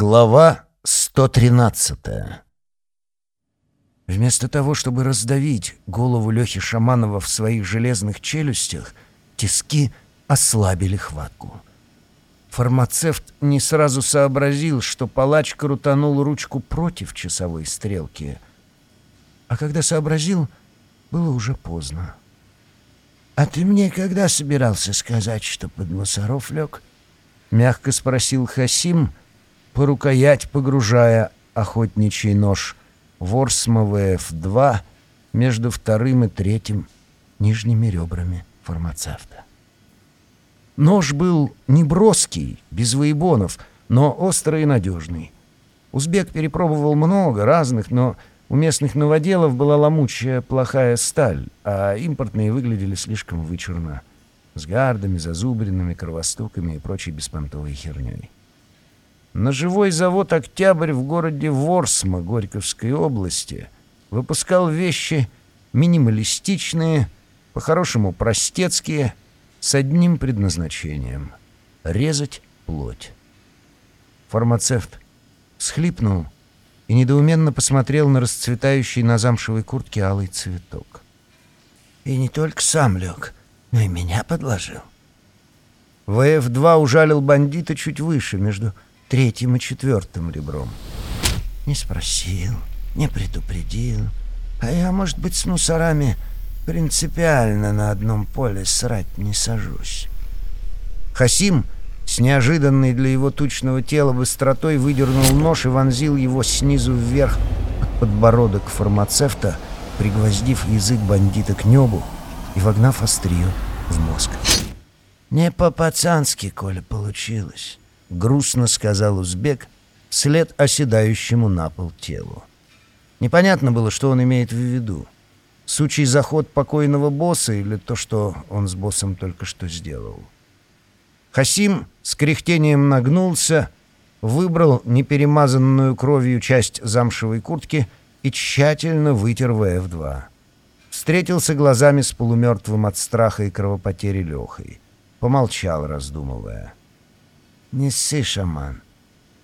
Глава 113 Вместо того, чтобы раздавить голову Лехи Шаманова в своих железных челюстях, тиски ослабили хватку. Фармацевт не сразу сообразил, что палач крутанул ручку против часовой стрелки. А когда сообразил, было уже поздно. «А ты мне когда собирался сказать, что под мусоров лег?» — мягко спросил Хасим, по рукоять погружая охотничий нож Ворсма ВФ-2 между вторым и третьим нижними ребрами фармацевта. Нож был не броский, без воебонов, но острый и надежный. Узбек перепробовал много разных, но у местных новоделов была ломучая плохая сталь, а импортные выглядели слишком вычурно, с гардами, зазубринами, кровостуками и прочей беспонтовой херней. Ножевой завод «Октябрь» в городе Ворсма Горьковской области выпускал вещи минималистичные, по-хорошему простецкие, с одним предназначением — резать плоть. Фармацевт схлипнул — и недоуменно посмотрел на расцветающий на замшевой куртке алый цветок. «И не только сам лег, но и меня подложил». ВФ-2 ужалил бандита чуть выше, между третьим и четвертым ребром. Не спросил, не предупредил. А я, может быть, с мусорами принципиально на одном поле срать не сажусь. Хасим с неожиданной для его тучного тела быстротой выдернул нож и вонзил его снизу вверх под подбородок фармацевта, пригвоздив язык бандита к небу и вогнав острие в мозг. «Не по-пацански, Коля, получилось», — грустно сказал узбек вслед оседающему на пол телу. Непонятно было, что он имеет в виду. Сучий заход покойного босса или то, что он с боссом только что сделал. Хасим с кряхтением нагнулся, выбрал неперемазанную кровью часть замшевой куртки и тщательно вытер ВФ-2. Встретился глазами с полумертвым от страха и кровопотери Лехой. Помолчал, раздумывая. «Не ссы, шаман.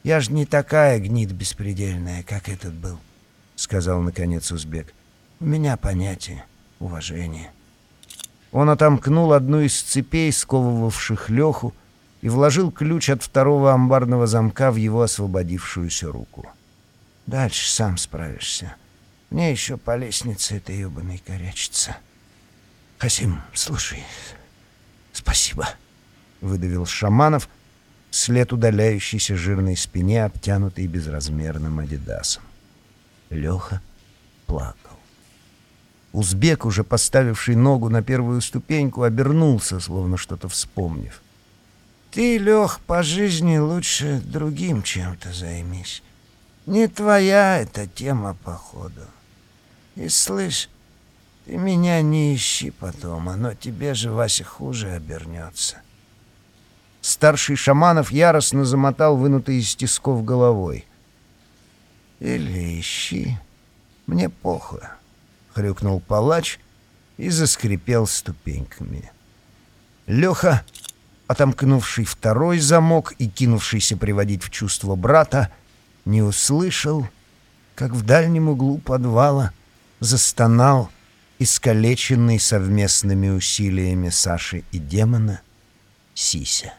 Я ж не такая гнид беспредельная, как этот был», — сказал наконец узбек. «У меня понятие, уважение». Он отомкнул одну из цепей, сковывавших Леху, и вложил ключ от второго амбарного замка в его освободившуюся руку. «Дальше сам справишься. Мне еще по лестнице этой ебаной корячится». «Хасим, слушай, спасибо», — выдавил Шаманов, след удаляющейся жирной спине, обтянутой безразмерным адидасом. Леха плакал. Узбек, уже поставивший ногу на первую ступеньку, обернулся, словно что-то вспомнив. Ты, Лех, по жизни лучше другим чем-то займись. Не твоя эта тема, походу. И слышь, ты меня не ищи потом, оно тебе же, Вася, хуже обернется. Старший Шаманов яростно замотал вынутый из тисков головой. «Или ищи, мне похуй», — хрюкнул палач и заскрипел ступеньками. Леха отомкнувший второй замок и кинувшийся приводить в чувство брата, не услышал, как в дальнем углу подвала застонал искалеченный совместными усилиями Саши и демона Сися.